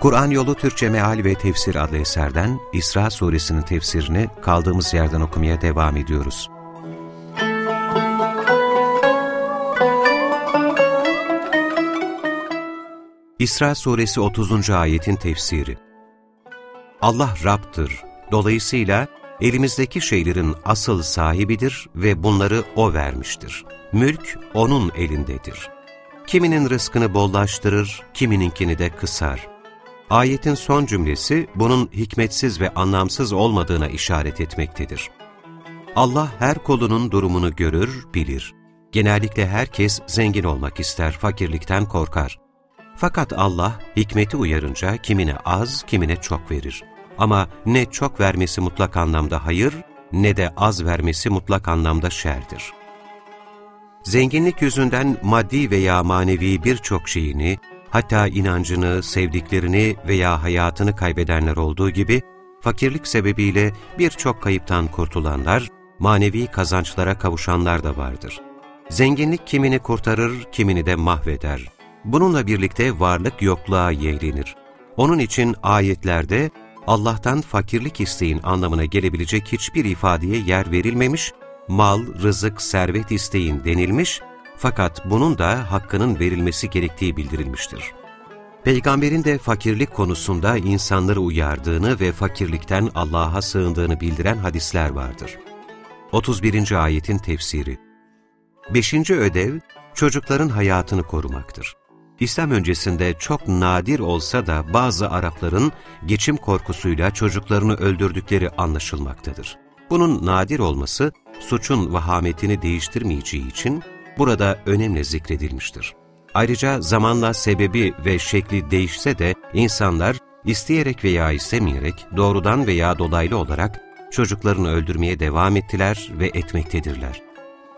Kur'an Yolu Türkçe Meal ve Tefsir adlı eserden İsra Suresinin tefsirini kaldığımız yerden okumaya devam ediyoruz. İsra Suresi 30. ayetin tefsiri Allah Rab'dır. Dolayısıyla elimizdeki şeylerin asıl sahibidir ve bunları O vermiştir. Mülk O'nun elindedir. Kiminin rızkını bollaştırır, kimininkini de kısar. Ayetin son cümlesi bunun hikmetsiz ve anlamsız olmadığına işaret etmektedir. Allah her kolunun durumunu görür, bilir. Genellikle herkes zengin olmak ister, fakirlikten korkar. Fakat Allah hikmeti uyarınca kimine az, kimine çok verir. Ama ne çok vermesi mutlak anlamda hayır, ne de az vermesi mutlak anlamda şerdir. Zenginlik yüzünden maddi veya manevi birçok şeyini, hatta inancını, sevdiklerini veya hayatını kaybedenler olduğu gibi, fakirlik sebebiyle birçok kayıptan kurtulanlar, manevi kazançlara kavuşanlar da vardır. Zenginlik kimini kurtarır, kimini de mahveder. Bununla birlikte varlık yokluğa yeğlenir. Onun için ayetlerde Allah'tan fakirlik isteğin anlamına gelebilecek hiçbir ifadeye yer verilmemiş, mal, rızık, servet isteğin denilmiş fakat bunun da hakkının verilmesi gerektiği bildirilmiştir. Peygamberin de fakirlik konusunda insanları uyardığını ve fakirlikten Allah'a sığındığını bildiren hadisler vardır. 31. ayetin tefsiri 5. ödev, çocukların hayatını korumaktır. İslam öncesinde çok nadir olsa da bazı Arapların geçim korkusuyla çocuklarını öldürdükleri anlaşılmaktadır. Bunun nadir olması, suçun vahametini değiştirmeyeceği için burada önemli zikredilmiştir. Ayrıca zamanla sebebi ve şekli değişse de insanlar isteyerek veya istemeyerek doğrudan veya dolaylı olarak çocuklarını öldürmeye devam ettiler ve etmektedirler.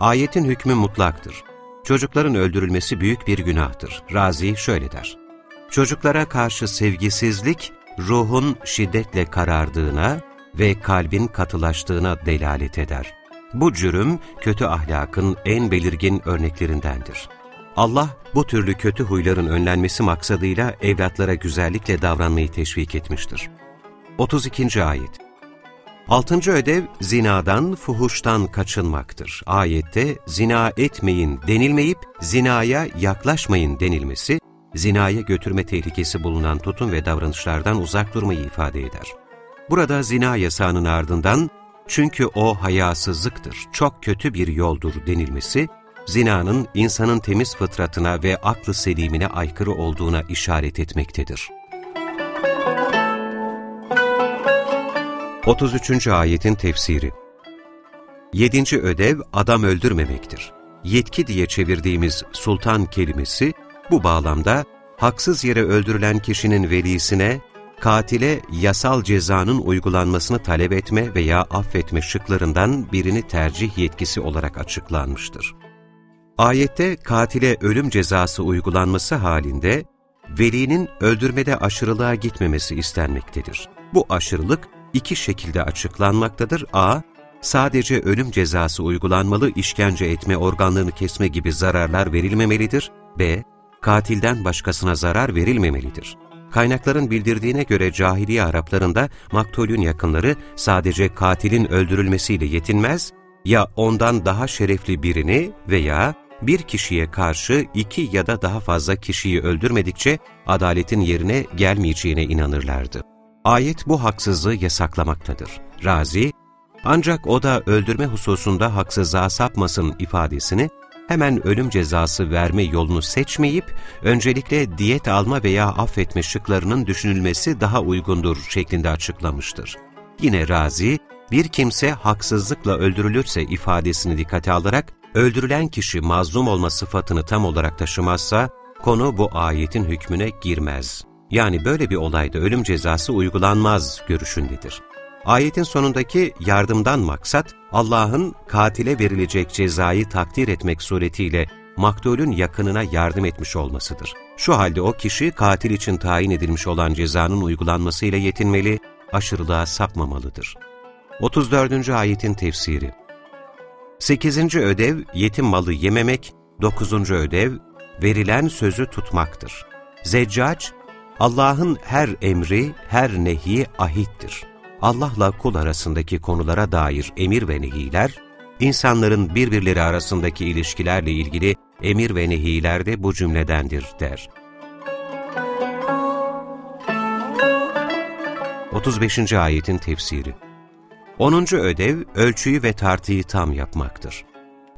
Ayetin hükmü mutlaktır. Çocukların öldürülmesi büyük bir günahtır. Razi şöyle der. Çocuklara karşı sevgisizlik, ruhun şiddetle karardığına ve kalbin katılaştığına delalet eder. Bu cürüm, kötü ahlakın en belirgin örneklerindendir. Allah, bu türlü kötü huyların önlenmesi maksadıyla evlatlara güzellikle davranmayı teşvik etmiştir. 32. Ayet Altıncı ödev, zinadan, fuhuştan kaçınmaktır. Ayette, zina etmeyin denilmeyip, zinaya yaklaşmayın denilmesi, zinaya götürme tehlikesi bulunan tutum ve davranışlardan uzak durmayı ifade eder. Burada zina yasağının ardından, çünkü o hayasızlıktır, çok kötü bir yoldur denilmesi, zinanın insanın temiz fıtratına ve aklı selimine aykırı olduğuna işaret etmektedir. 33. Ayetin Tefsiri 7. ödev adam öldürmemektir. Yetki diye çevirdiğimiz sultan kelimesi, bu bağlamda haksız yere öldürülen kişinin velisine katile yasal cezanın uygulanmasını talep etme veya affetme şıklarından birini tercih yetkisi olarak açıklanmıştır. Ayette katile ölüm cezası uygulanması halinde velinin öldürmede aşırılığa gitmemesi istenmektedir. Bu aşırılık iki şekilde açıklanmaktadır. A. Sadece ölüm cezası uygulanmalı, işkence etme, organlarını kesme gibi zararlar verilmemelidir. B. Katilden başkasına zarar verilmemelidir. Kaynakların bildirdiğine göre cahiliye Araplarında maktulün yakınları sadece katilin öldürülmesiyle yetinmez, ya ondan daha şerefli birini veya bir kişiye karşı iki ya da daha fazla kişiyi öldürmedikçe adaletin yerine gelmeyeceğine inanırlardı. Ayet bu haksızlığı yasaklamaktadır. Razi, ancak o da öldürme hususunda haksızlığa sapmasın ifadesini hemen ölüm cezası verme yolunu seçmeyip, öncelikle diyet alma veya affetme şıklarının düşünülmesi daha uygundur şeklinde açıklamıştır. Yine Razi, bir kimse haksızlıkla öldürülürse ifadesini dikkate alarak, öldürülen kişi mazlum olma sıfatını tam olarak taşımazsa, konu bu ayetin hükmüne girmez. Yani böyle bir olayda ölüm cezası uygulanmaz görüşündedir. Ayetin sonundaki yardımdan maksat, Allah'ın katile verilecek cezayı takdir etmek suretiyle maktulün yakınına yardım etmiş olmasıdır. Şu halde o kişi katil için tayin edilmiş olan cezanın uygulanmasıyla yetinmeli, aşırılığa sapmamalıdır. 34. Ayetin Tefsiri 8. ödev yetim malı yememek, 9. ödev verilen sözü tutmaktır. Zeccac, Allah'ın her emri, her nehi ahittir. Allah'la kul arasındaki konulara dair emir ve nehiler, insanların birbirleri arasındaki ilişkilerle ilgili emir ve nehiler de bu cümledendir der. 35. ayetin tefsiri 10. ödev, ölçüyü ve tartıyı tam yapmaktır.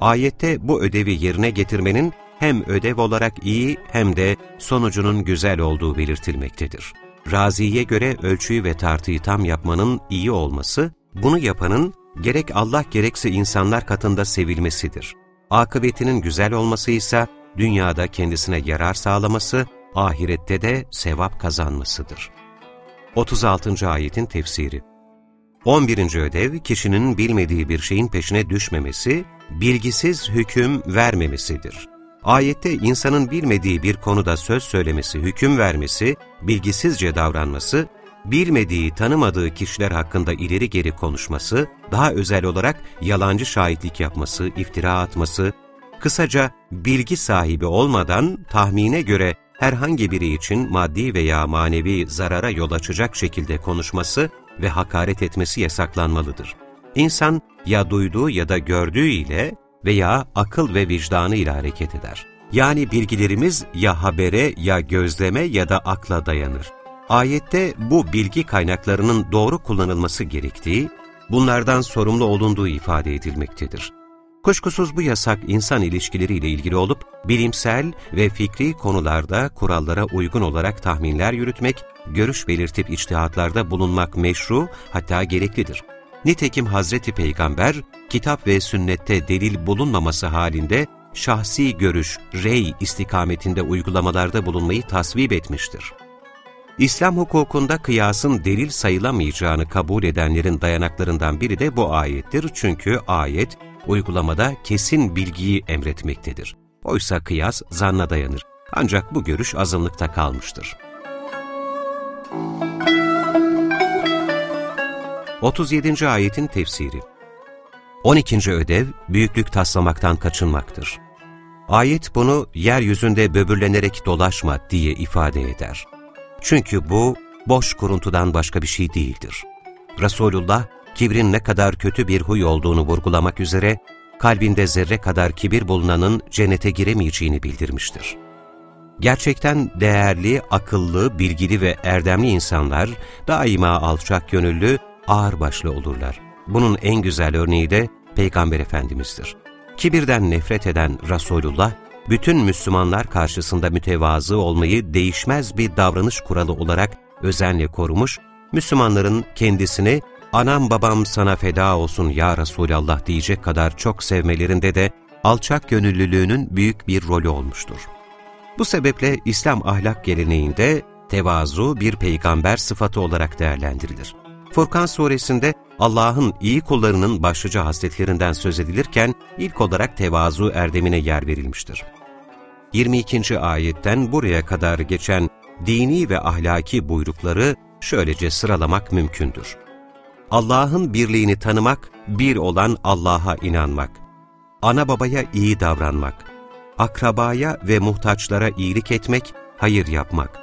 Ayette bu ödevi yerine getirmenin hem ödev olarak iyi hem de sonucunun güzel olduğu belirtilmektedir. Razi'ye göre ölçüyü ve tartıyı tam yapmanın iyi olması, bunu yapanın gerek Allah gerekse insanlar katında sevilmesidir. Akıbetinin güzel olması ise dünyada kendisine yarar sağlaması, ahirette de sevap kazanmasıdır. 36. Ayetin Tefsiri 11. ödev, kişinin bilmediği bir şeyin peşine düşmemesi, bilgisiz hüküm vermemesidir. Ayette insanın bilmediği bir konuda söz söylemesi, hüküm vermesi, bilgisizce davranması, bilmediği, tanımadığı kişiler hakkında ileri geri konuşması, daha özel olarak yalancı şahitlik yapması, iftira atması, kısaca bilgi sahibi olmadan tahmine göre herhangi biri için maddi veya manevi zarara yol açacak şekilde konuşması ve hakaret etmesi yasaklanmalıdır. İnsan ya duyduğu ya da gördüğü ile veya akıl ve vicdanı ile hareket eder. Yani bilgilerimiz ya habere ya gözleme ya da akla dayanır. Ayette bu bilgi kaynaklarının doğru kullanılması gerektiği, bunlardan sorumlu olunduğu ifade edilmektedir. Kuşkusuz bu yasak insan ilişkileriyle ilgili olup, bilimsel ve fikri konularda kurallara uygun olarak tahminler yürütmek, görüş belirtip içtihatlarda bulunmak meşru hatta gereklidir. Nitekim Hazreti Peygamber, kitap ve sünnette delil bulunmaması halinde şahsi görüş, rey istikametinde uygulamalarda bulunmayı tasvip etmiştir. İslam hukukunda kıyasın delil sayılamayacağını kabul edenlerin dayanaklarından biri de bu ayettir. Çünkü ayet, uygulamada kesin bilgiyi emretmektedir. Oysa kıyas zanna dayanır. Ancak bu görüş azınlıkta kalmıştır. 37. ayetin tefsiri 12. ödev, büyüklük taslamaktan kaçınmaktır. Ayet bunu yeryüzünde böbürlenerek dolaşma diye ifade eder. Çünkü bu, boş kuruntudan başka bir şey değildir. Resulullah, kibrin ne kadar kötü bir huy olduğunu vurgulamak üzere, kalbinde zerre kadar kibir bulunanın cennete giremeyeceğini bildirmiştir. Gerçekten değerli, akıllı, bilgili ve erdemli insanlar daima alçak gönüllü, ağırbaşlı olurlar. Bunun en güzel örneği de Peygamber Efendimiz'dir. Kibirden nefret eden Resulullah, bütün Müslümanlar karşısında mütevazı olmayı değişmez bir davranış kuralı olarak özenle korumuş, Müslümanların kendisini anam babam sana feda olsun ya Resulallah diyecek kadar çok sevmelerinde de alçak gönüllülüğünün büyük bir rolü olmuştur. Bu sebeple İslam ahlak geleneğinde tevazu bir peygamber sıfatı olarak değerlendirilir. Furkan suresinde Allah'ın iyi kullarının başlıca hasletlerinden söz edilirken ilk olarak tevazu erdemine yer verilmiştir. 22. ayetten buraya kadar geçen dini ve ahlaki buyrukları şöylece sıralamak mümkündür. Allah'ın birliğini tanımak, bir olan Allah'a inanmak, ana babaya iyi davranmak, akrabaya ve muhtaçlara iyilik etmek, hayır yapmak,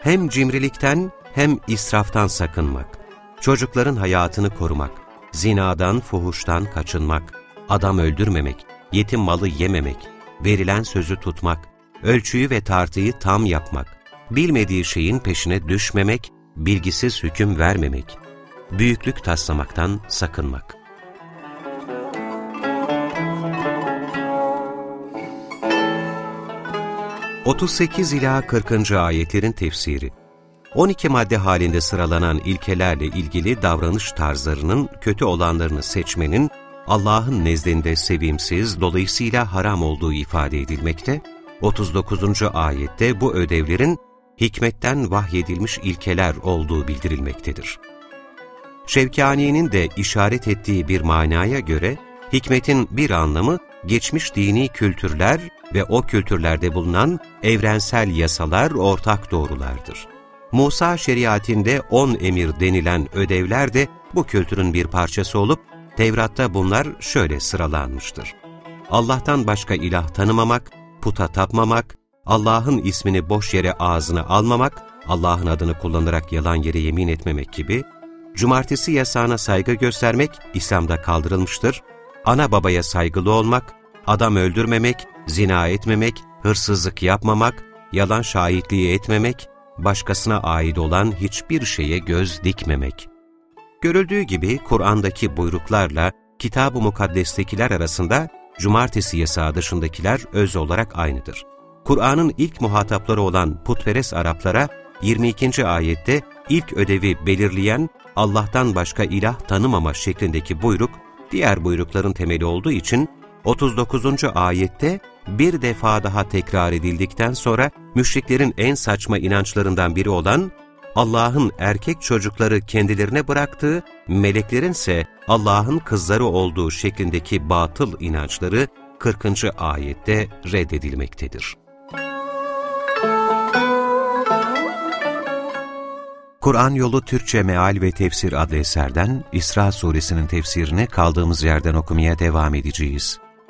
hem cimrilikten hem israftan sakınmak, çocukların hayatını korumak, zinadan, fuhuştan kaçınmak, adam öldürmemek, yetim malı yememek, verilen sözü tutmak, ölçüyü ve tartıyı tam yapmak, bilmediği şeyin peşine düşmemek, bilgisiz hüküm vermemek, büyüklük taslamaktan sakınmak. ...38 ila 40. ayetlerin tefsiri 12 madde halinde sıralanan ilkelerle ilgili davranış tarzlarının kötü olanlarını seçmenin Allah'ın nezdinde sevimsiz, dolayısıyla haram olduğu ifade edilmekte, 39. ayette bu ödevlerin hikmetten vahyedilmiş ilkeler olduğu bildirilmektedir. Şevkani'nin de işaret ettiği bir manaya göre, hikmetin bir anlamı geçmiş dini kültürler ve o kültürlerde bulunan evrensel yasalar ortak doğrulardır. Musa şeriatinde on emir denilen ödevler de bu kültürün bir parçası olup, Tevrat'ta bunlar şöyle sıralanmıştır. Allah'tan başka ilah tanımamak, puta tapmamak, Allah'ın ismini boş yere ağzına almamak, Allah'ın adını kullanarak yalan yere yemin etmemek gibi, cumartesi yasağına saygı göstermek İslam'da kaldırılmıştır, ana babaya saygılı olmak, adam öldürmemek, zina etmemek, hırsızlık yapmamak, yalan şahitliği etmemek, başkasına ait olan hiçbir şeye göz dikmemek. Görüldüğü gibi Kur'an'daki buyruklarla Kitab-ı Mukaddes'tekiler arasında cumartesi yasağı dışındakiler öz olarak aynıdır. Kur'an'ın ilk muhatapları olan putperest Araplara 22. ayette ilk ödevi belirleyen Allah'tan başka ilah tanımama şeklindeki buyruk, diğer buyrukların temeli olduğu için 39. ayette bir defa daha tekrar edildikten sonra müşriklerin en saçma inançlarından biri olan Allah'ın erkek çocukları kendilerine bıraktığı, meleklerin ise Allah'ın kızları olduğu şeklindeki batıl inançları 40. ayette reddedilmektedir. Kur'an Yolu Türkçe Meal ve Tefsir adlı eserden İsra Suresinin tefsirini kaldığımız yerden okumaya devam edeceğiz.